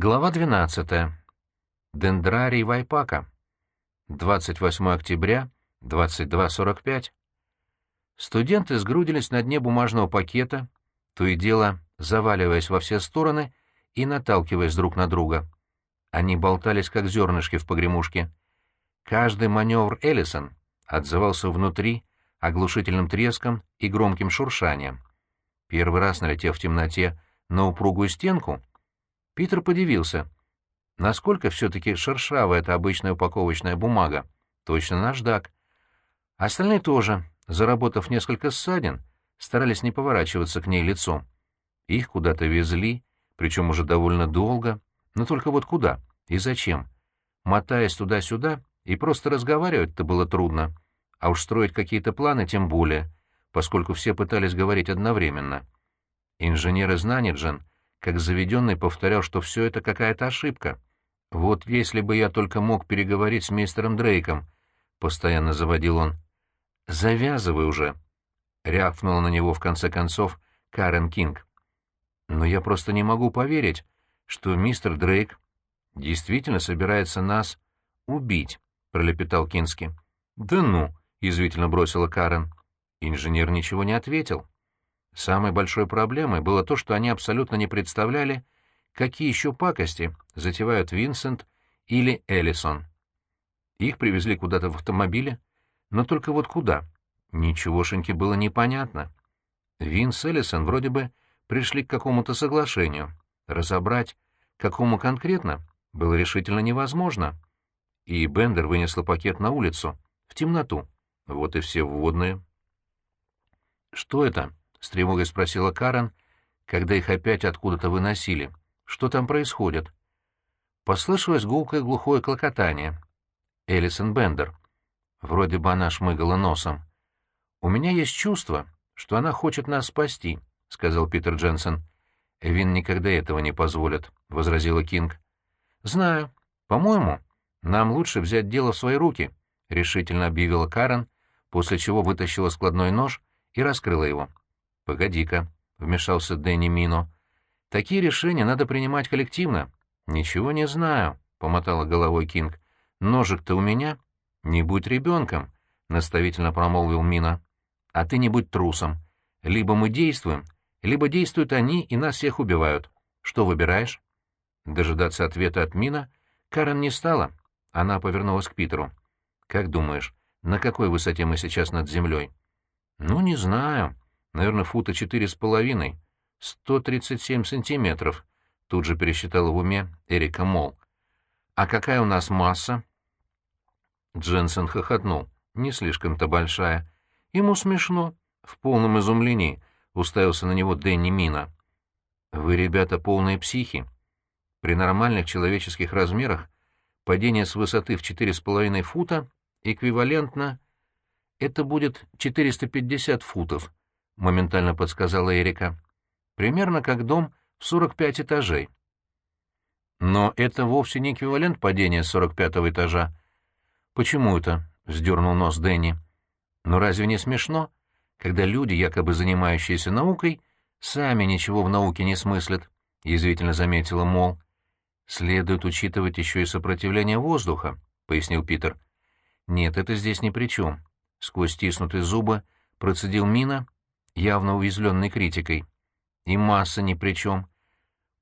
Глава 12. Дендрарий Вайпака. 28 октября, 22.45. Студенты сгрудились на дне бумажного пакета, то и дело заваливаясь во все стороны и наталкиваясь друг на друга. Они болтались, как зернышки в погремушке. Каждый маневр Эллисон отзывался внутри оглушительным треском и громким шуршанием. Первый раз, налетев в темноте на упругую стенку, Питер подивился. Насколько все-таки шершавая эта обычная упаковочная бумага? Точно наждак. Остальные тоже, заработав несколько ссадин, старались не поворачиваться к ней лицом. Их куда-то везли, причем уже довольно долго. Но только вот куда и зачем? Мотаясь туда-сюда, и просто разговаривать-то было трудно. А уж строить какие-то планы тем более, поскольку все пытались говорить одновременно. Инженер из Наниджен как заведенный повторял, что все это какая-то ошибка. «Вот если бы я только мог переговорить с мистером Дрейком», — постоянно заводил он. «Завязывай уже», — рявкнула на него в конце концов Карен Кинг. «Но я просто не могу поверить, что мистер Дрейк действительно собирается нас убить», — пролепетал Кински. «Да ну», — язвительно бросила Карен. Инженер ничего не ответил. Самой большой проблемой было то, что они абсолютно не представляли, какие еще пакости затевают Винсент или Эллисон. Их привезли куда-то в автомобиле, но только вот куда? Ничегошеньки было непонятно. Винс и Эллисон вроде бы пришли к какому-то соглашению. Разобрать, какому конкретно, было решительно невозможно. И Бендер вынесла пакет на улицу, в темноту. Вот и все вводные. «Что это?» — с тревогой спросила Карен, когда их опять откуда-то выносили. «Что там происходит?» Послышалось гулкое глухое клокотание. Элисон Бендер. Вроде бы она шмыгала носом. «У меня есть чувство, что она хочет нас спасти», — сказал Питер Дженсен. «Вин никогда этого не позволит», — возразила Кинг. «Знаю. По-моему, нам лучше взять дело в свои руки», — решительно объявила Карен, после чего вытащила складной нож и раскрыла его. «Погоди-ка», — вмешался Дэнни Мино. «Такие решения надо принимать коллективно». «Ничего не знаю», — помотала головой Кинг. «Ножик-то у меня». «Не будь ребенком», — наставительно промолвил Мина. «А ты не будь трусом. Либо мы действуем, либо действуют они и нас всех убивают. Что выбираешь?» Дожидаться ответа от Мина Карен не стала. Она повернулась к Питеру. «Как думаешь, на какой высоте мы сейчас над землей?» «Ну, не знаю», Наверное, фута четыре с половиной. Сто тридцать семь сантиметров. Тут же пересчитала в уме Эрика Мол. А какая у нас масса? Дженсен хохотнул. Не слишком-то большая. Ему смешно. В полном изумлении уставился на него Дэнни Мина. Вы, ребята, полные психи. При нормальных человеческих размерах падение с высоты в четыре с половиной фута эквивалентно... Это будет 450 футов, — моментально подсказала Эрика. «Примерно как дом в 45 этажей». «Но это вовсе не эквивалент падения с 45-го этажа». «Почему это?» — вздернул нос Дэнни. «Но разве не смешно, когда люди, якобы занимающиеся наукой, сами ничего в науке не смыслят?» — язвительно заметила Мол. «Следует учитывать еще и сопротивление воздуха», — пояснил Питер. «Нет, это здесь ни при чем». Сквозь стиснутые зубы процедил Мина явно уязвленный критикой. И масса ни при чем,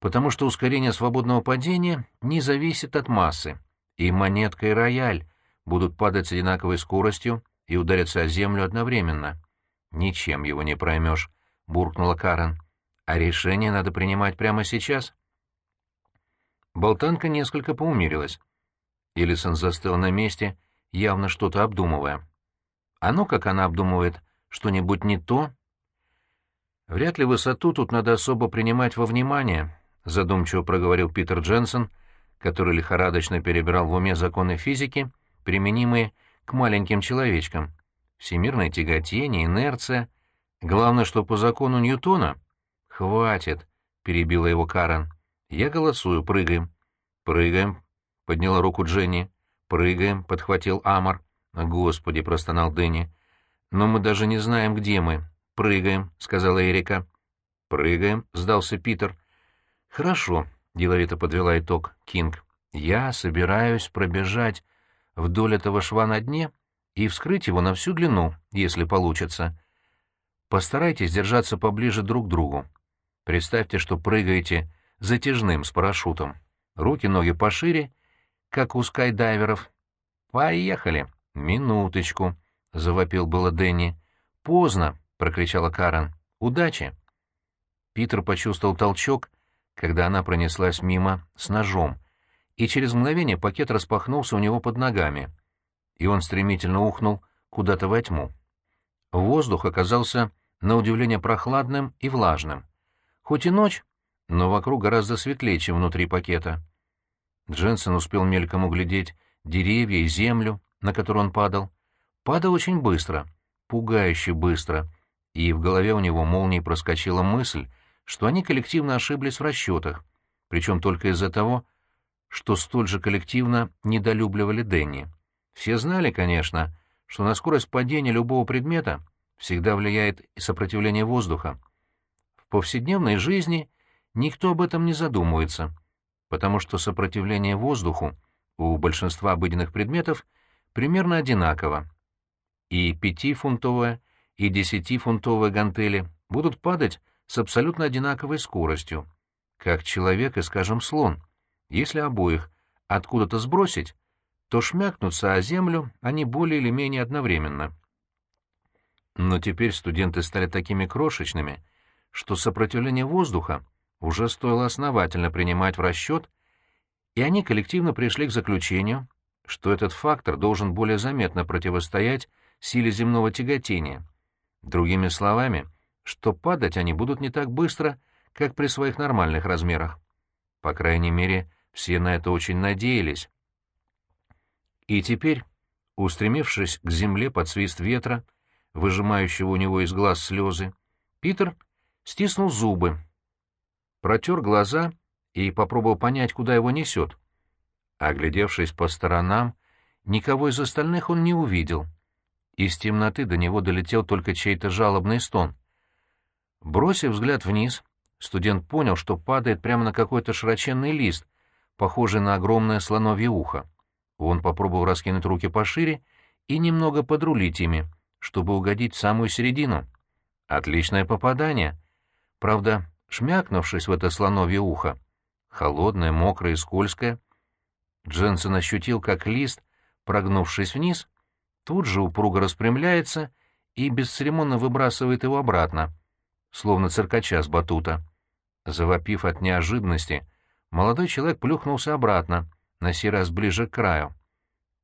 потому что ускорение свободного падения не зависит от массы, и монетка и рояль будут падать с одинаковой скоростью и ударятся о землю одновременно. «Ничем его не проймешь», — буркнула Карен. «А решение надо принимать прямо сейчас». Болтанка несколько поумерилась. Элисон застыл на месте, явно что-то обдумывая. А ну, как она обдумывает что-нибудь не то, «Вряд ли высоту тут надо особо принимать во внимание», — задумчиво проговорил Питер Дженсен, который лихорадочно перебирал в уме законы физики, применимые к маленьким человечкам. Всемирное тяготение, инерция. Главное, что по закону Ньютона. «Хватит», — перебила его Карен. «Я голосую, прыгаем». «Прыгаем», — подняла руку Дженни. «Прыгаем», — подхватил Амар. «Господи», — простонал Дэнни. «Но мы даже не знаем, где мы. «Прыгаем», — сказала Эрика. «Прыгаем», — сдался Питер. «Хорошо. деловито подвела итог Кинг. «Я собираюсь пробежать вдоль этого шва на дне и вскрыть его на всю длину, если получится. Постарайтесь держаться поближе друг к другу. Представьте, что прыгаете затяжным с парашютом. Руки-ноги пошире, как у скайдайверов. Поехали. Минуточку, — завопил было Дэнни. Поздно, — прокричала Карен. Удачи. Питер почувствовал толчок, когда она пронеслась мимо с ножом, и через мгновение пакет распахнулся у него под ногами, и он стремительно ухнул куда-то во тьму. Воздух оказался на удивление прохладным и влажным. Хоть и ночь, но вокруг гораздо светлее, чем внутри пакета. Дженсен успел мельком углядеть деревья и землю, на которую он падал. Падал очень быстро, пугающе быстро, и в голове у него молнией проскочила мысль, что они коллективно ошиблись в расчетах, причем только из-за того, что столь же коллективно недолюбливали Дэнни. Все знали, конечно, что на скорость падения любого предмета всегда влияет и сопротивление воздуха. В повседневной жизни никто об этом не задумывается, потому что сопротивление воздуху у большинства обыденных предметов примерно одинаково. И пятифунтовая, и десятифунтовая гантели будут падать с абсолютно одинаковой скоростью, как человек и, скажем, слон. Если обоих откуда-то сбросить, то шмякнутся о землю они более или менее одновременно. Но теперь студенты стали такими крошечными, что сопротивление воздуха уже стоило основательно принимать в расчет, и они коллективно пришли к заключению, что этот фактор должен более заметно противостоять силе земного тяготения. Другими словами, что падать они будут не так быстро, как при своих нормальных размерах. По крайней мере, все на это очень надеялись. И теперь, устремившись к земле под свист ветра, выжимающего у него из глаз слезы, Питер стиснул зубы, протер глаза и попробовал понять, куда его несет. Оглядевшись по сторонам, никого из остальных он не увидел. Из темноты до него долетел только чей-то жалобный стон. Бросив взгляд вниз, студент понял, что падает прямо на какой-то широченный лист, похожий на огромное слоновье ухо. Он попробовал раскинуть руки пошире и немного подрулить ими, чтобы угодить в самую середину. Отличное попадание. Правда, шмякнувшись в это слоновье ухо, холодное, мокрое и скользкое, Дженсен ощутил, как лист, прогнувшись вниз, тут же упруго распрямляется и бесцеремонно выбрасывает его обратно, словно циркача с батута. Завопив от неожиданности, молодой человек плюхнулся обратно, на сей раз ближе к краю.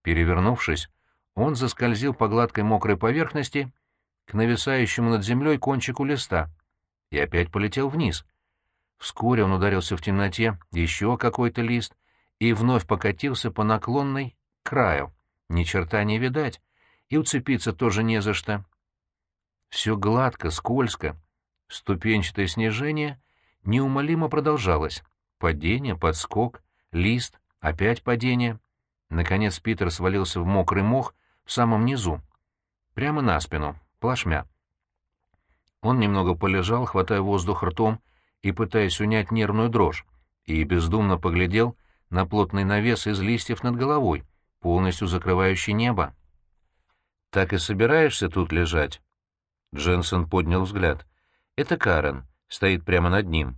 Перевернувшись, он заскользил по гладкой мокрой поверхности к нависающему над землей кончику листа и опять полетел вниз. Вскоре он ударился в темноте еще какой-то лист и вновь покатился по наклонной краю. Ни черта не видать, и уцепиться тоже не за что. Все гладко, скользко. Ступенчатое снижение неумолимо продолжалось. Падение, подскок, лист, опять падение. Наконец Питер свалился в мокрый мох в самом низу. Прямо на спину, плашмя. Он немного полежал, хватая воздух ртом и пытаясь унять нервную дрожь, и бездумно поглядел на плотный навес из листьев над головой, полностью закрывающий небо. «Так и собираешься тут лежать?» Дженсен поднял взгляд. «Это Карен, стоит прямо над ним».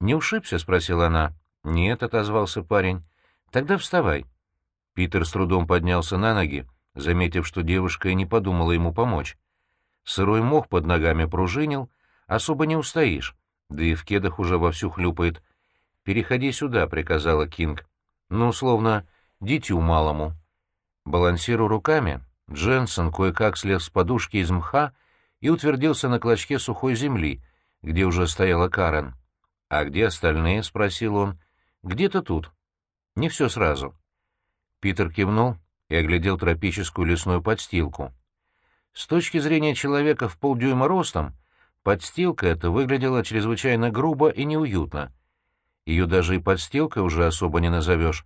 «Не ушибся?» — спросила она. «Нет», — отозвался парень. «Тогда вставай». Питер с трудом поднялся на ноги, заметив, что девушка и не подумала ему помочь. Сырой мох под ногами пружинил, особо не устоишь, да и в кедах уже вовсю хлюпает. «Переходи сюда», — приказала Кинг. «Ну, словно дитю малому». Балансируя руками, Дженсен кое-как слез с подушки из мха и утвердился на клочке сухой земли, где уже стояла Карен. «А где остальные?» — спросил он. «Где-то тут». «Не все сразу». Питер кивнул и оглядел тропическую лесную подстилку. С точки зрения человека в полдюйма ростом, подстилка эта выглядела чрезвычайно грубо и неуютно. Ее даже и подстилкой уже особо не назовешь.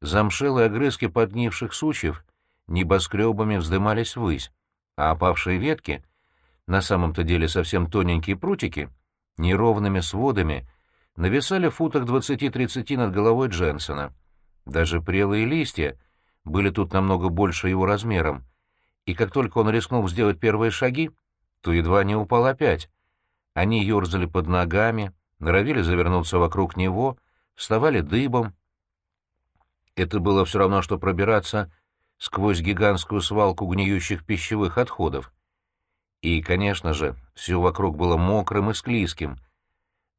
Замшелые огрызки подгнивших сучьев небоскребами вздымались ввысь, а опавшие ветки, на самом-то деле совсем тоненькие прутики, неровными сводами нависали в футах 20-30 над головой Дженсона. Даже прелые листья были тут намного больше его размером, и как только он рискнул сделать первые шаги, то едва не упал опять. Они ерзали под ногами, норовили завернуться вокруг него, вставали дыбом. Это было все равно, что пробираться сквозь гигантскую свалку гниющих пищевых отходов. И, конечно же, все вокруг было мокрым и склизким.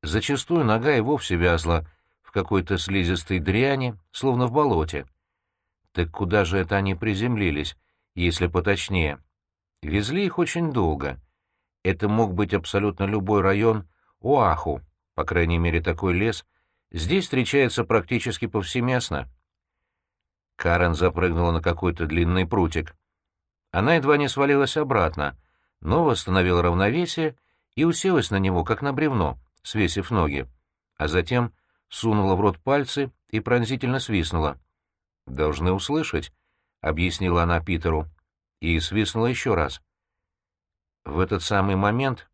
Зачастую нога и вовсе вязла в какой-то слизистой дряни, словно в болоте. Так куда же это они приземлились, если поточнее? Везли их очень долго. Это мог быть абсолютно любой район Оаху, по крайней мере, такой лес здесь встречается практически повсеместно. Карен запрыгнула на какой-то длинный прутик. Она едва не свалилась обратно, но восстановила равновесие и уселась на него, как на бревно, свесив ноги, а затем сунула в рот пальцы и пронзительно свистнула. «Должны услышать», — объяснила она Питеру, и свистнула еще раз. В этот самый момент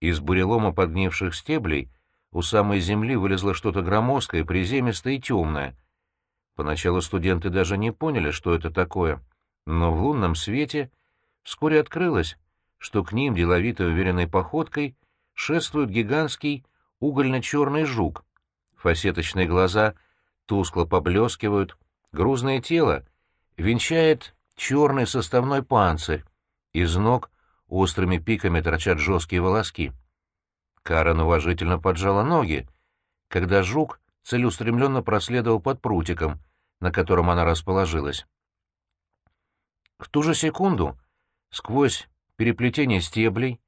из бурелома подгнивших стеблей у самой земли вылезло что-то громоздкое, приземистое и темное. Поначалу студенты даже не поняли, что это такое, но в лунном свете вскоре открылось, что к ним деловитой уверенной походкой шествует гигантский угольно-черный жук. Фасеточные глаза тускло поблескивают, грузное тело венчает черный составной панцирь, из ног острыми пиками торчат жесткие волоски. Карен уважительно поджала ноги, когда жук целеустремленно проследовал под прутиком, на котором она расположилась. В ту же секунду сквозь переплетение стеблей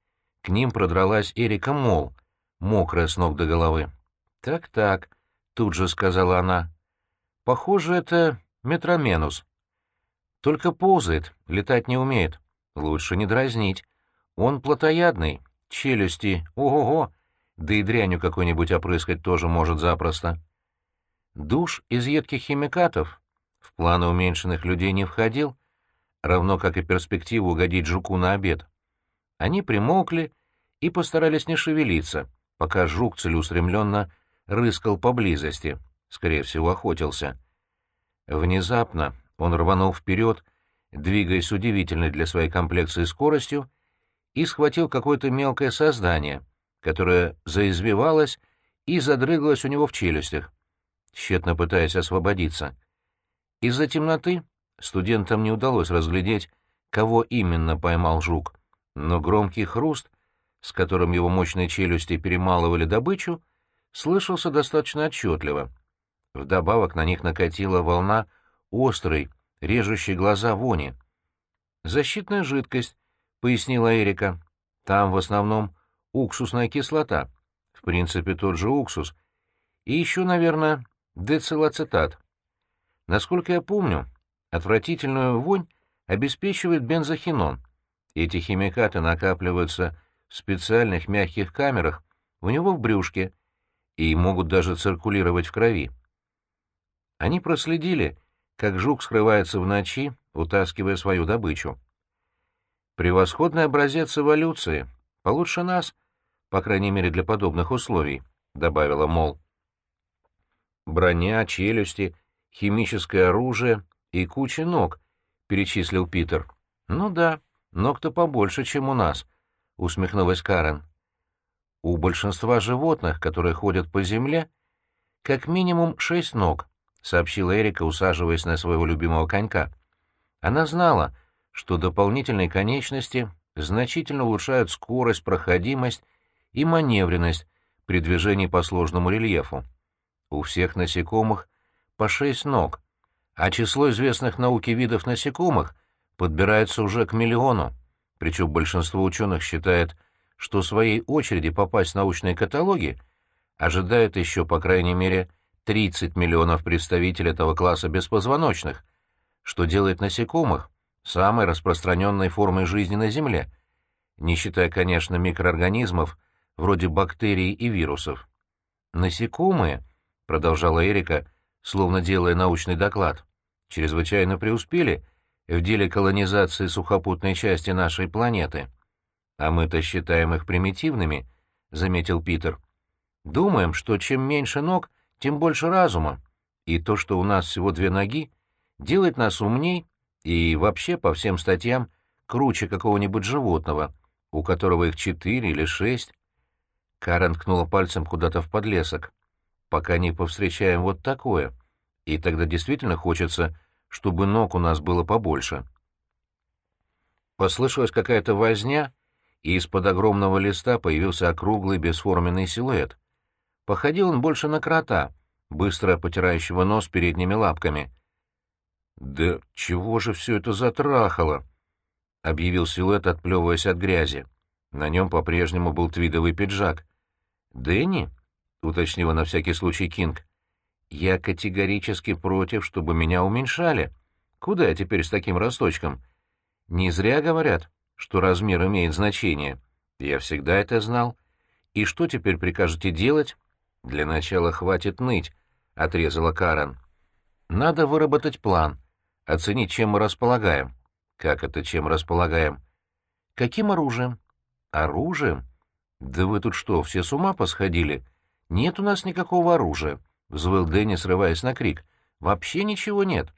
к ним продралась Эрика Мол, мокрая с ног до головы. «Так-так», — тут же сказала она, — «похоже, это метроменус. Только ползает, летать не умеет. Лучше не дразнить. Он плотоядный, челюсти, ого-го, да и дрянью какой-нибудь опрыскать тоже может запросто. Душ из едких химикатов в планы уменьшенных людей не входил, равно как и перспектива угодить жуку на обед. Они примолкли и постарались не шевелиться, пока жук целеустремленно рыскал поблизости, скорее всего, охотился. Внезапно он рванул вперед, двигаясь удивительной для своей комплекции скоростью, и схватил какое-то мелкое создание, которое заизвивалось и задрыгалось у него в челюстях, тщетно пытаясь освободиться. Из-за темноты студентам не удалось разглядеть, кого именно поймал жук, но громкий хруст, с которым его мощные челюсти перемалывали добычу, слышался достаточно отчетливо. Вдобавок на них накатила волна острой, режущей глаза вони. Защитная жидкость, — пояснила Эрика. «Там в основном уксусная кислота. В принципе, тот же уксус. И еще, наверное, децилацетат. Насколько я помню, отвратительную вонь обеспечивает бензохинон. Эти химикаты накапливаются в специальных мягких камерах у него в брюшке и могут даже циркулировать в крови. Они проследили, как жук скрывается в ночи, утаскивая свою добычу. Превосходный образец эволюции. Получше нас, по крайней мере для подобных условий, — добавила Мол. Броня, челюсти, химическое оружие и куча ног, — перечислил Питер. Ну да, ног-то побольше, чем у нас, — усмехнулась Карен. У большинства животных, которые ходят по земле, как минимум шесть ног, — сообщила Эрика, усаживаясь на своего любимого конька. Она знала, что дополнительные конечности значительно улучшают скорость, проходимость и маневренность при движении по сложному рельефу. У всех насекомых по шесть ног, а число известных науке видов насекомых подбирается уже к миллиону, причем большинство ученых считает, что своей очереди попасть в научные каталоги ожидает еще, по крайней мере, 30 миллионов представителей этого класса беспозвоночных, что делает насекомых самой распространенной формой жизни на Земле, не считая, конечно, микроорганизмов вроде бактерий и вирусов. Насекомые, продолжала Эрика, словно делая научный доклад, чрезвычайно преуспели в деле колонизации сухопутной части нашей планеты. А мы-то считаем их примитивными, заметил Питер. Думаем, что чем меньше ног, тем больше разума, и то, что у нас всего две ноги, делает нас умней и вообще по всем статьям круче какого-нибудь животного, у которого их четыре или шесть. Карен ткнула пальцем куда-то в подлесок. Пока не повстречаем вот такое. И тогда действительно хочется, чтобы ног у нас было побольше. Послышалась какая-то возня, и из-под огромного листа появился округлый бесформенный силуэт. Походил он больше на крота, быстро потирающего нос передними лапками. «Да чего же все это затрахало?» — объявил силуэт, отплевываясь от грязи. На нем по-прежнему был твидовый пиджак. «Дэнни?» — уточнила на всякий случай Кинг. «Я категорически против, чтобы меня уменьшали. Куда я теперь с таким росточком? Не зря говорят, что размер имеет значение. Я всегда это знал. И что теперь прикажете делать?» «Для начала хватит ныть», — отрезала Карен. «Надо выработать план, оценить, чем мы располагаем». «Как это чем располагаем?» «Каким оружием?» «Оружием? Да вы тут что, все с ума посходили? Нет у нас никакого оружия», — взвыл Дэнни, срываясь на крик. «Вообще ничего нет».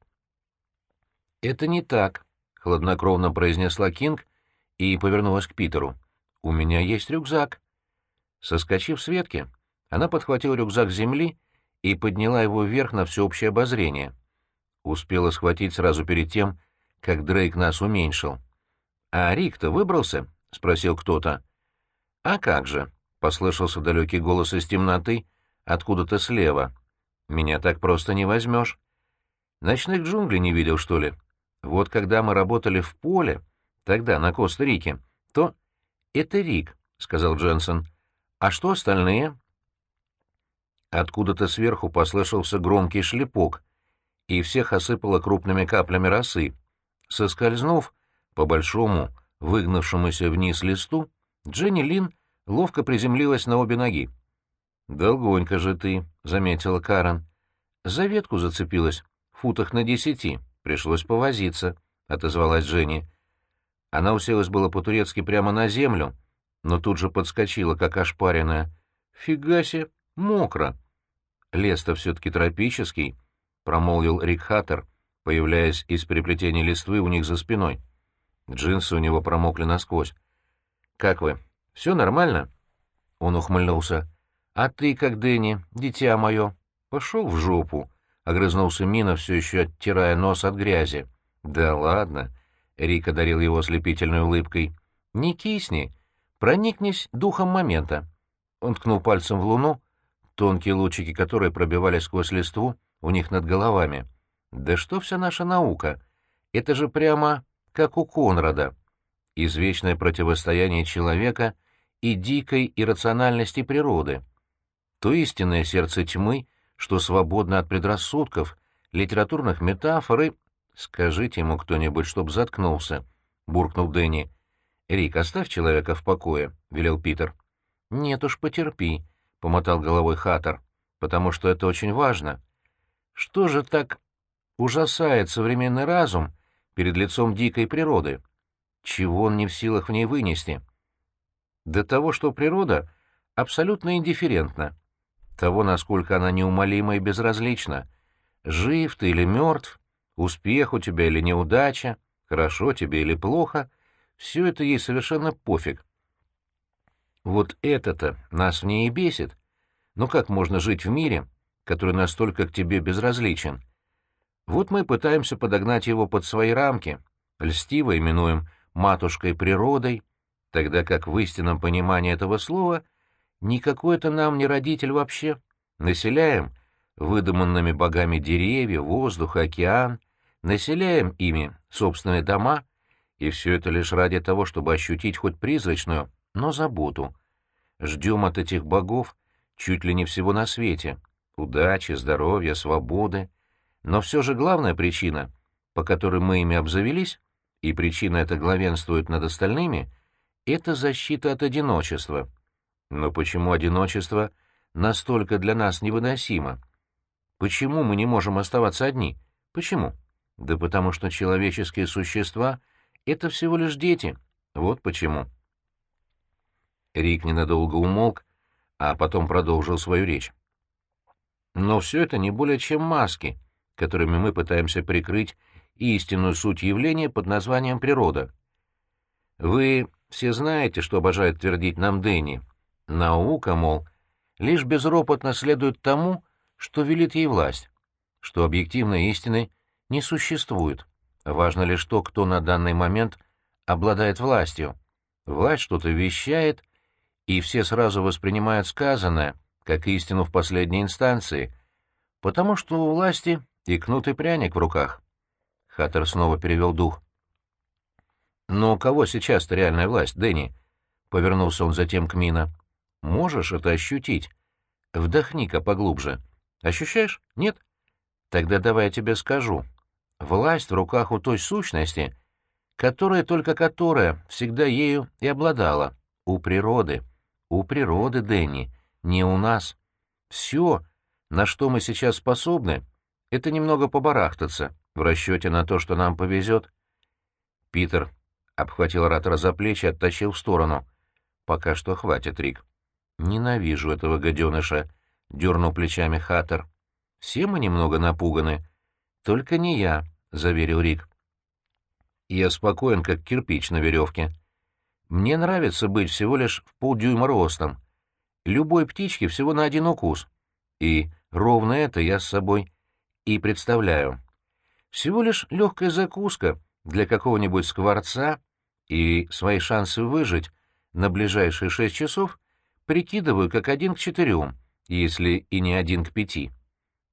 «Это не так», — хладнокровно произнесла Кинг и повернулась к Питеру. «У меня есть рюкзак». Соскочив с ветки, она подхватила рюкзак с земли и подняла его вверх на всеобщее обозрение. Успела схватить сразу перед тем, как Дрейк нас уменьшил. «А Рик-то выбрался?» — спросил кто-то. «А как же?» — послышался далекий голос из темноты, откуда-то слева. «Меня так просто не возьмешь». «Ночных джунглей не видел, что ли? Вот когда мы работали в поле, тогда на Коста-Рике, то...» «Это Рик», — сказал Дженсен. «А что остальные?» Откуда-то сверху послышался громкий шлепок, и всех осыпало крупными каплями росы. Соскользнув по большому, выгнавшемуся вниз листу, Дженни Лин ловко приземлилась на обе ноги. «Долгонько же ты», — заметила Карен. «За ветку зацепилась, футах на десяти. Пришлось повозиться», — отозвалась Дженни. Она уселась было по-турецки прямо на землю, но тут же подскочила, как ошпаренная. «Фига себе, мокро!» «Лес-то все-таки тропический», — промолвил Рик Хаттер, появляясь из переплетения листвы у них за спиной. Джинсы у него промокли насквозь. «Как вы? Все нормально?» Он ухмыльнулся. «А ты как, Дэнни, дитя мое?» «Пошел в жопу», — огрызнулся Мина, все еще оттирая нос от грязи. «Да ладно», — Рик одарил его ослепительной улыбкой. «Не кисни, проникнись духом момента». Он ткнул пальцем в луну, тонкие лучики которой пробивались сквозь листву у них над головами. «Да что вся наша наука? Это же прямо как у Конрада, извечное противостояние человека и дикой иррациональности природы, то истинное сердце тьмы, что свободно от предрассудков, литературных метафор и... «Скажите ему кто-нибудь, чтоб заткнулся», — буркнул Дэнни. «Рик, оставь человека в покое», — велел Питер. «Нет уж, потерпи», — помотал головой Хаттер, — «потому что это очень важно. Что же так ужасает современный разум, перед лицом дикой природы. Чего он не в силах в ней вынести? До того, что природа абсолютно индифферентна. Того, насколько она неумолима и безразлична. Жив ты или мертв, успех у тебя или неудача, хорошо тебе или плохо, все это ей совершенно пофиг. Вот это-то нас в ней и бесит. Но как можно жить в мире, который настолько к тебе безразличен? Вот мы пытаемся подогнать его под свои рамки, льстиво именуем «матушкой природой», тогда как в истинном понимании этого слова никакой это нам не родитель вообще. Населяем выдуманными богами деревья, воздух, океан, населяем ими собственные дома, и все это лишь ради того, чтобы ощутить хоть призрачную, но заботу. Ждем от этих богов чуть ли не всего на свете — удачи, здоровья, свободы, но все же главная причина, по которой мы ими обзавелись, и причина эта главенствует над остальными, это защита от одиночества. Но почему одиночество настолько для нас невыносимо? Почему мы не можем оставаться одни? Почему? Да потому что человеческие существа — это всего лишь дети. Вот почему. Рик ненадолго умолк, а потом продолжил свою речь. Но все это не более чем маски, которыми мы пытаемся прикрыть истинную суть явления под названием природа. Вы все знаете, что обожает твердить нам Дэнни. Наука, мол, лишь безропотно следует тому, что велит ей власть, что объективной истины не существует. Важно лишь то, кто на данный момент обладает властью. Власть что-то вещает, и все сразу воспринимают сказанное, как истину в последней инстанции, потому что у власти и кнут и пряник в руках. Хаттер снова перевел дух. «Но у кого сейчас-то реальная власть, Дэнни?» — повернулся он затем к Мина. «Можешь это ощутить? Вдохни-ка поглубже. Ощущаешь? Нет? Тогда давай я тебе скажу. Власть в руках у той сущности, которая только которая всегда ею и обладала. У природы. У природы, Дэнни, не у нас. Все, на что мы сейчас способны, это немного побарахтаться, в расчете на то, что нам повезет. Питер обхватил оратора за плечи и оттащил в сторону. «Пока что хватит, Рик». «Ненавижу этого гаденыша», — дернул плечами Хаттер. «Все мы немного напуганы». «Только не я», — заверил Рик. «Я спокоен, как кирпич на веревке. Мне нравится быть всего лишь в полдюйма ростом. Любой птичке всего на один укус. И ровно это я с собой и представляю. Всего лишь легкая закуска для какого-нибудь скворца, и свои шансы выжить на ближайшие шесть часов прикидываю как один к четырем, если и не один к пяти.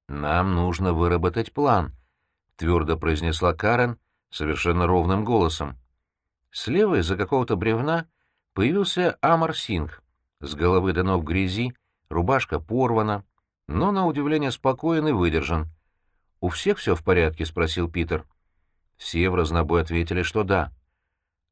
«Нам нужно выработать план», — твердо произнесла Карен совершенно ровным голосом. Слева из-за какого-то бревна появился Амар Синг. С головы до ног грязи, рубашка порвана, но, на удивление, спокоен и выдержан. «У всех все в порядке?» — спросил Питер. Все в разнобой ответили, что да.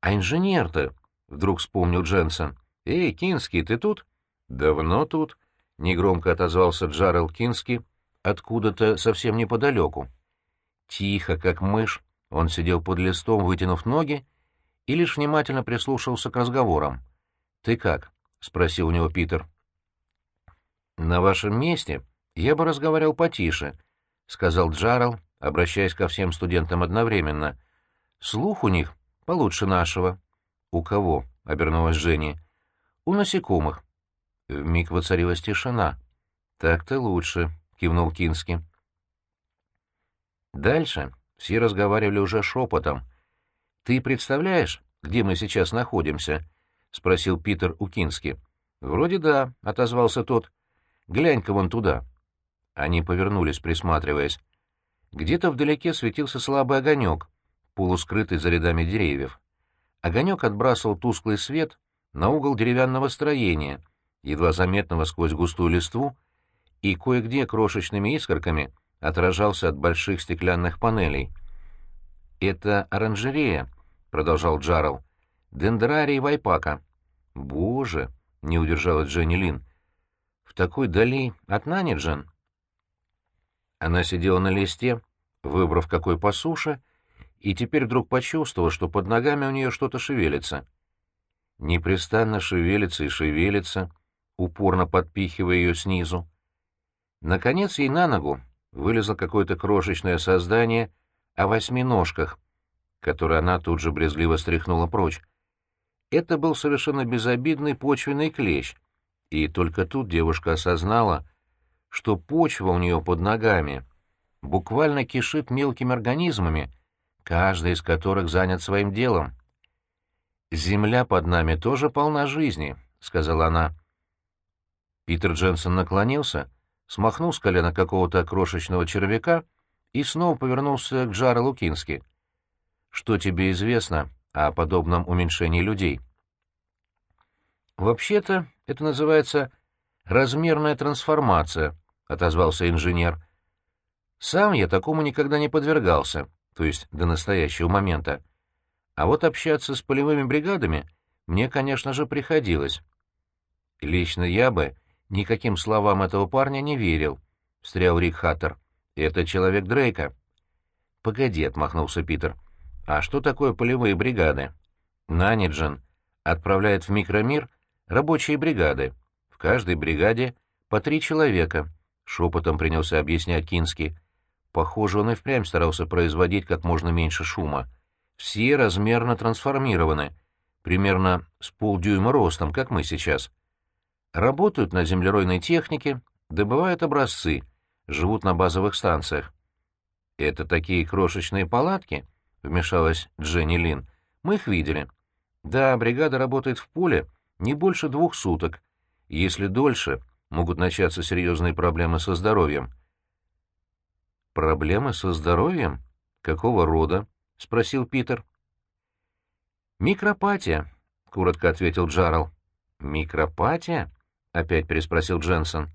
«А инженер-то?» — вдруг вспомнил Дженсен. «Эй, Кинский, ты тут?» «Давно тут», — негромко отозвался Джарел Кинский, откуда-то совсем неподалеку. Тихо, как мышь, он сидел под листом, вытянув ноги, и лишь внимательно прислушивался к разговорам. «Ты как?» — спросил у него Питер. «На вашем месте я бы разговаривал потише», — сказал Джарел, обращаясь ко всем студентам одновременно. «Слух у них получше нашего». «У кого?» — обернулась Женя. «У насекомых». Вмиг воцарилась тишина. «Так-то лучше», — кивнул Кински. Дальше все разговаривали уже шепотом. «Ты представляешь, где мы сейчас находимся?» — спросил Питер у Кински. «Вроде да», — отозвался тот. «Глянь-ка вон туда». Они повернулись, присматриваясь. Где-то вдалеке светился слабый огонек, полускрытый за рядами деревьев. Огонек отбрасывал тусклый свет на угол деревянного строения, едва заметного сквозь густую листву, и кое-где крошечными искорками отражался от больших стеклянных панелей. «Это оранжерея», — продолжал Джарл, — «дендрарий Вайпака». «Боже!» — не удержалась Дженни Лин. «В такой дали от Наниджен?» Она сидела на листе, выбрав какой по суше, и теперь вдруг почувствовала, что под ногами у нее что-то шевелится. Непрестанно шевелится и шевелится, упорно подпихивая ее снизу. Наконец ей на ногу вылезло какое-то крошечное создание о восьми ножках, которое она тут же брезгливо стряхнула прочь. Это был совершенно безобидный почвенный клещ, и только тут девушка осознала, что почва у нее под ногами буквально кишит мелкими организмами, каждый из которых занят своим делом. «Земля под нами тоже полна жизни», — сказала она. Питер Дженсен наклонился, смахнул с колена какого-то крошечного червяка и снова повернулся к Джаре Лукински. «Что тебе известно о подобном уменьшении людей?» «Вообще-то это называется размерная трансформация», — отозвался инженер. «Сам я такому никогда не подвергался, то есть до настоящего момента. А вот общаться с полевыми бригадами мне, конечно же, приходилось. Лично я бы никаким словам этого парня не верил», — встрял Рик Хаттер. «Это человек Дрейка». «Погоди», — отмахнулся Питер. «А что такое полевые бригады?» «Наниджен отправляет в микромир рабочие бригады, каждой бригаде по три человека, — шепотом принялся объяснять Кински. Похоже, он и впрямь старался производить как можно меньше шума. Все размерно трансформированы, примерно с полдюйма ростом, как мы сейчас. Работают на землеройной технике, добывают образцы, живут на базовых станциях. «Это такие крошечные палатки?» — вмешалась Дженни Лин. «Мы их видели. Да, бригада работает в поле не больше двух суток. Если дольше, могут начаться серьезные проблемы со здоровьем». «Проблемы со здоровьем? Какого рода?» — спросил Питер. «Микропатия», — коротко ответил Джарл. «Микропатия?» — опять переспросил Дженсен.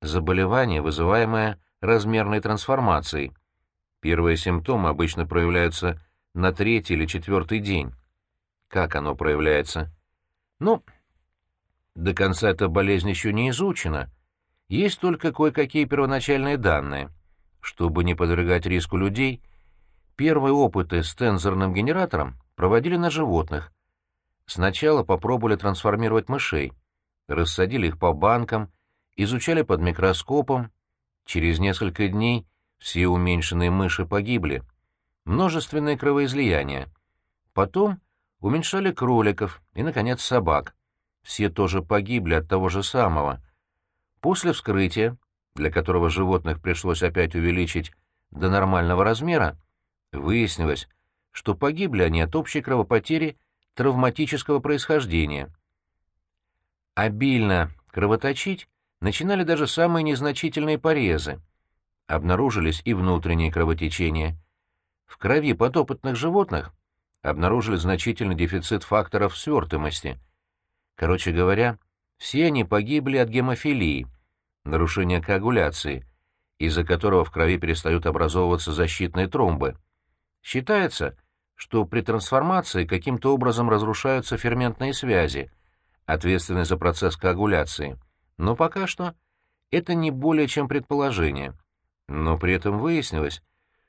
«Заболевание, вызываемое размерной трансформацией. Первые симптомы обычно проявляются на третий или четвертый день. Как оно проявляется? Ну, до конца эта болезнь еще не изучена. Есть только кое-какие первоначальные данные. Чтобы не подвергать риску людей, первые опыты с тензорным генератором проводили на животных. Сначала попробовали трансформировать мышей, рассадили их по банкам, изучали под микроскопом. Через несколько дней все уменьшенные мыши погибли. Множественные кровоизлияния. Потом уменьшали кроликов и, наконец, собак. Все тоже погибли от того же самого. После вскрытия, для которого животных пришлось опять увеличить до нормального размера, выяснилось, что погибли они от общей кровопотери травматического происхождения. Обильно кровоточить начинали даже самые незначительные порезы. Обнаружились и внутренние кровотечения. В крови подопытных животных обнаружили значительный дефицит факторов свертываемости. Короче говоря, все они погибли от гемофилии, нарушения коагуляции, из-за которого в крови перестают образовываться защитные тромбы. Считается, что при трансформации каким-то образом разрушаются ферментные связи, ответственные за процесс коагуляции. Но пока что это не более чем предположение. Но при этом выяснилось,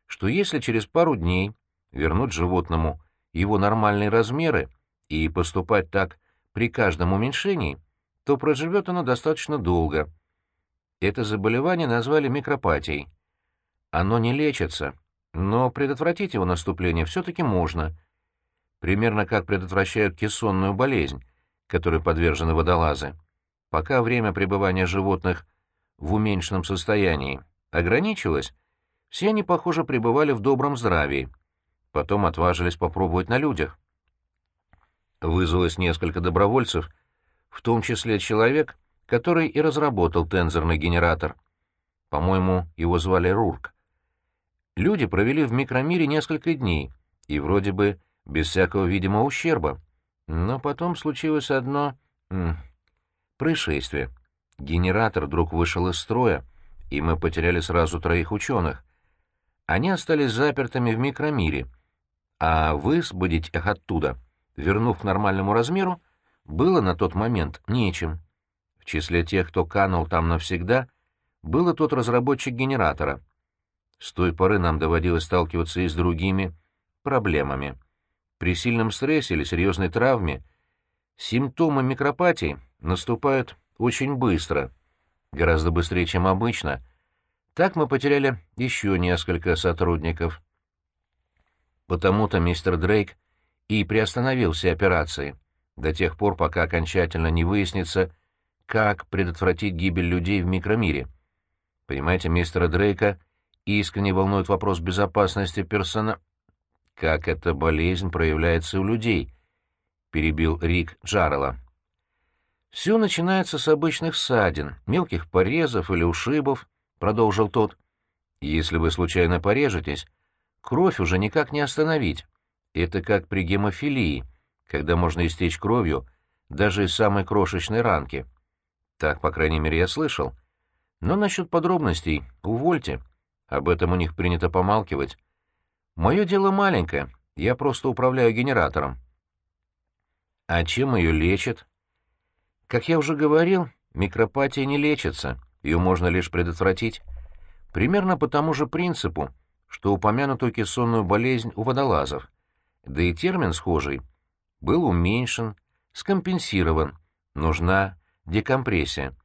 что если через пару дней вернуть животному его нормальные размеры и поступать так при каждом уменьшении, то проживет оно достаточно долго. Это заболевание назвали микропатией. Оно не лечится, но предотвратить его наступление все-таки можно. Примерно как предотвращают кессонную болезнь, которой подвержены водолазы. Пока время пребывания животных в уменьшенном состоянии ограничилось, все они, похоже, пребывали в добром здравии. Потом отважились попробовать на людях. Вызвалось несколько добровольцев, в том числе человек, который и разработал тензорный генератор. По-моему, его звали Рурк. Люди провели в микромире несколько дней, и вроде бы без всякого видимого ущерба. Но потом случилось одно... Происшествие. Генератор вдруг вышел из строя, и мы потеряли сразу троих ученых. Они остались запертыми в микромире, а высвободить их оттуда, вернув к нормальному размеру, было на тот момент нечем. В числе тех, кто канул там навсегда, был и тот разработчик генератора — с той поры нам доводилось сталкиваться и с другими проблемами. При сильном стрессе или серьезной травме симптомы микропатии наступают очень быстро, гораздо быстрее, чем обычно. Так мы потеряли еще несколько сотрудников. Потому-то мистер Дрейк и приостановил все операции, до тех пор, пока окончательно не выяснится, как предотвратить гибель людей в микромире. Понимаете, мистера Дрейка искренне волнует вопрос безопасности персона... «Как эта болезнь проявляется у людей?» — перебил Рик Джаррелла. «Все начинается с обычных ссадин, мелких порезов или ушибов», — продолжил тот. «Если вы случайно порежетесь, кровь уже никак не остановить. Это как при гемофилии, когда можно истечь кровью даже из самой крошечной ранки. Так, по крайней мере, я слышал. Но насчет подробностей увольте». Об этом у них принято помалкивать. Мое дело маленькое, я просто управляю генератором. А чем ее лечат? Как я уже говорил, микропатия не лечится, ее можно лишь предотвратить. Примерно по тому же принципу, что упомянутую кессонную болезнь у водолазов. Да и термин схожий. Был уменьшен, скомпенсирован. Нужна декомпрессия.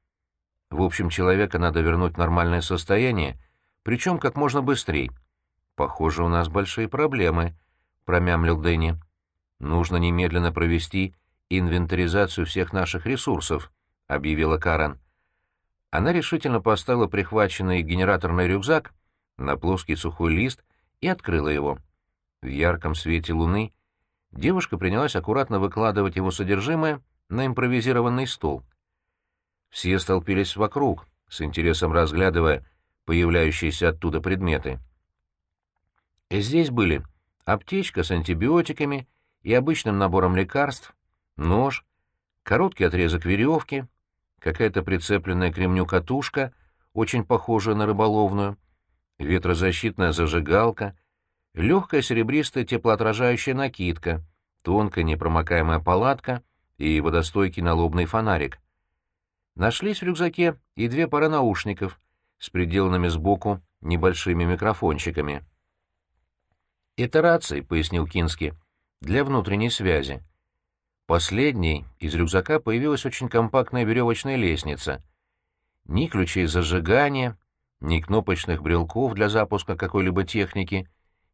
В общем, человека надо вернуть в нормальное состояние, причем как можно быстрее. «Похоже, у нас большие проблемы», — промямлил Дэнни. «Нужно немедленно провести инвентаризацию всех наших ресурсов», — объявила Карен. Она решительно поставила прихваченный генераторный рюкзак на плоский сухой лист и открыла его. В ярком свете луны девушка принялась аккуратно выкладывать его содержимое на импровизированный стол. Все столпились вокруг, с интересом разглядывая появляющиеся оттуда предметы. Здесь были аптечка с антибиотиками и обычным набором лекарств, нож, короткий отрезок веревки, какая-то прицепленная к ремню катушка, очень похожая на рыболовную, ветрозащитная зажигалка, легкая серебристая теплоотражающая накидка, тонкая непромокаемая палатка и водостойкий налобный фонарик. Нашлись в рюкзаке и две пары наушников с приделанными сбоку небольшими микрофончиками. «Это рации», — пояснил Кински, — «для внутренней связи». Последней из рюкзака появилась очень компактная веревочная лестница. Ни ключей зажигания, ни кнопочных брелков для запуска какой-либо техники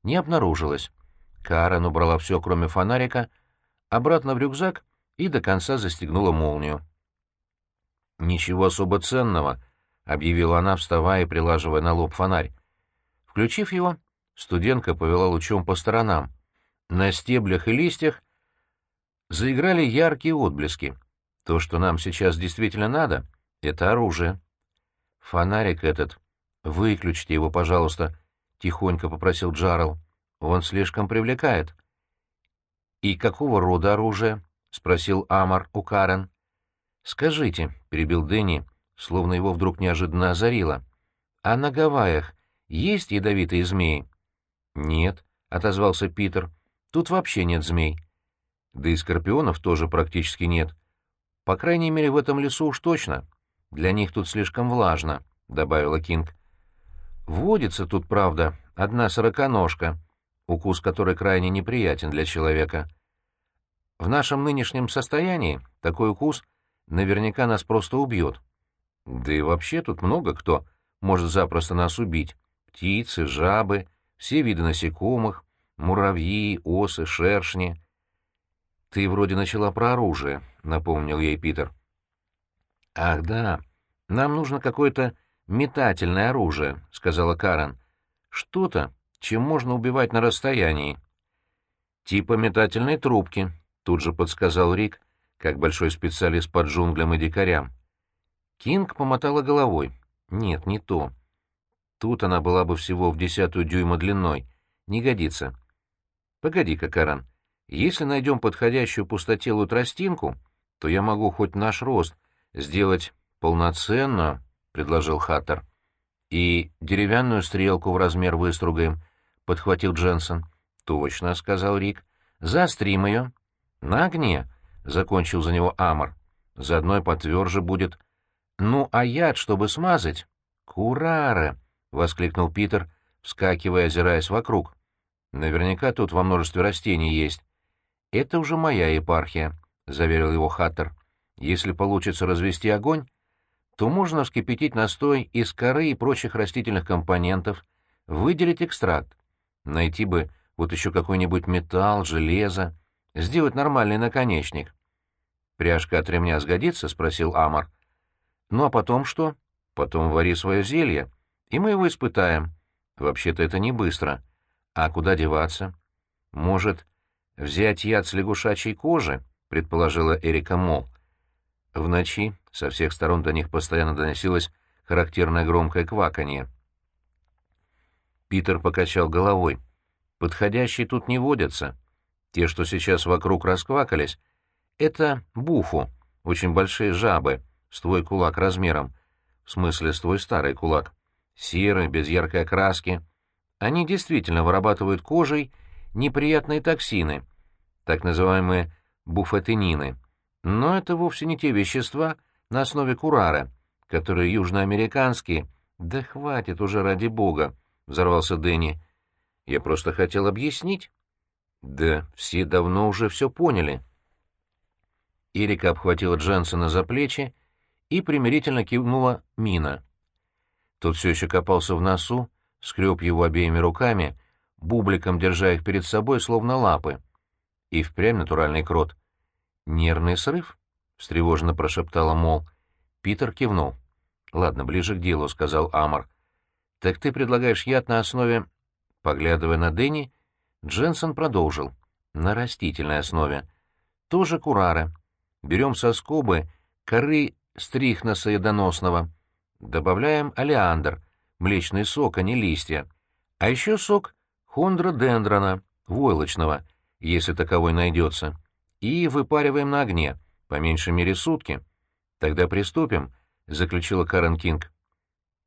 не обнаружилось. Карен убрала все, кроме фонарика, обратно в рюкзак и до конца застегнула молнию. «Ничего особо ценного», — объявила она, вставая и прилаживая на лоб фонарь. Включив его, студентка повела лучом по сторонам. На стеблях и листьях заиграли яркие отблески. То, что нам сейчас действительно надо, — это оружие. Фонарик этот. Выключите его, пожалуйста, — тихонько попросил Джарл. Он слишком привлекает. И какого рода оружие? — спросил Амар у Карен. Скажите, — перебил Дэнни, словно его вдруг неожиданно озарило, — а на Гавайях есть ядовитые змеи? Нет, — отозвался Питер, — тут вообще нет змей. Да и скорпионов тоже практически нет. По крайней мере, в этом лесу уж точно. Для них тут слишком влажно, — добавила Кинг. Водится тут, правда, одна сороконожка, укус которой крайне неприятен для человека. В нашем нынешнем состоянии такой укус наверняка нас просто убьет. Да и вообще тут много кто может запросто нас убить. Птицы, жабы, все виды насекомых, муравьи, осы, шершни — «Ты вроде начала про оружие», — напомнил ей Питер. «Ах, да. Нам нужно какое-то метательное оружие», — сказала Карен. «Что-то, чем можно убивать на расстоянии». «Типа метательной трубки», — тут же подсказал Рик, как большой специалист по джунглям и дикарям. Кинг помотала головой. «Нет, не то. Тут она была бы всего в десятую дюйма длиной. Не годится». «Погоди-ка, Карен. Если найдем подходящую пустотелую тростинку, то я могу хоть наш рост сделать полноценную, — предложил Хаттер. — И деревянную стрелку в размер выстругаем, — подхватил Дженсен. — Точно, — сказал Рик. — Заострим ее. — На огне, — закончил за него Амор. — Заодно и потверже будет. — Ну, а яд, чтобы смазать? — Курара! — воскликнул Питер, вскакивая, озираясь вокруг. — Наверняка тут во множестве растений есть. «Это уже моя епархия», — заверил его Хаттер. «Если получится развести огонь, то можно вскипятить настой из коры и прочих растительных компонентов, выделить экстракт, найти бы вот еще какой-нибудь металл, железо, сделать нормальный наконечник». «Пряжка от ремня сгодится?» — спросил Амар. «Ну а потом что?» «Потом вари свое зелье, и мы его испытаем. Вообще-то это не быстро. А куда деваться? Может, «Взять яд с лягушачьей кожи», — предположила Эрика Мол. В ночи со всех сторон до них постоянно доносилось характерное громкое кваканье. Питер покачал головой. «Подходящие тут не водятся. Те, что сейчас вокруг расквакались, это буфу, очень большие жабы, с твой кулак размером, в смысле с твой старый кулак, серые, без яркой окраски. Они действительно вырабатывают кожей неприятные токсины, так называемые буфетинины. Но это вовсе не те вещества на основе курара, которые южноамериканские. «Да хватит уже, ради бога!» — взорвался Дэнни. «Я просто хотел объяснить». «Да все давно уже все поняли». Эрика обхватила Дженсона за плечи и примирительно кивнула Мина. Тот все еще копался в носу, скреб его обеими руками, бубликом держа их перед собой, словно лапы. И впрямь натуральный крот. «Нервный срыв?» — встревоженно прошептала Мол. Питер кивнул. «Ладно, ближе к делу», — сказал Амор. «Так ты предлагаешь яд на основе...» Поглядывая на Дэнни, Дженсен продолжил. «На растительной основе. Тоже курары. Берем соскобы коры стрихноса ядоносного. Добавляем олеандр, млечный сок, а не листья. А еще сок хондродендрона, войлочного, если таковой найдется. И выпариваем на огне, по меньшей мере сутки. Тогда приступим, — заключила Карен Кинг.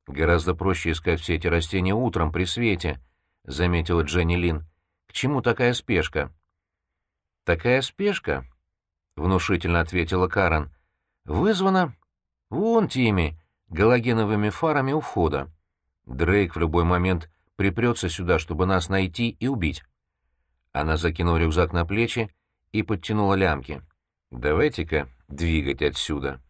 Гораздо проще искать все эти растения утром при свете, — заметила Дженни Лин. К чему такая спешка? Такая спешка, — внушительно ответила Карен, — вызвана вон теми галогеновыми фарами у входа. Дрейк в любой момент припрется сюда, чтобы нас найти и убить. Она закинула рюкзак на плечи и подтянула лямки. «Давайте-ка двигать отсюда».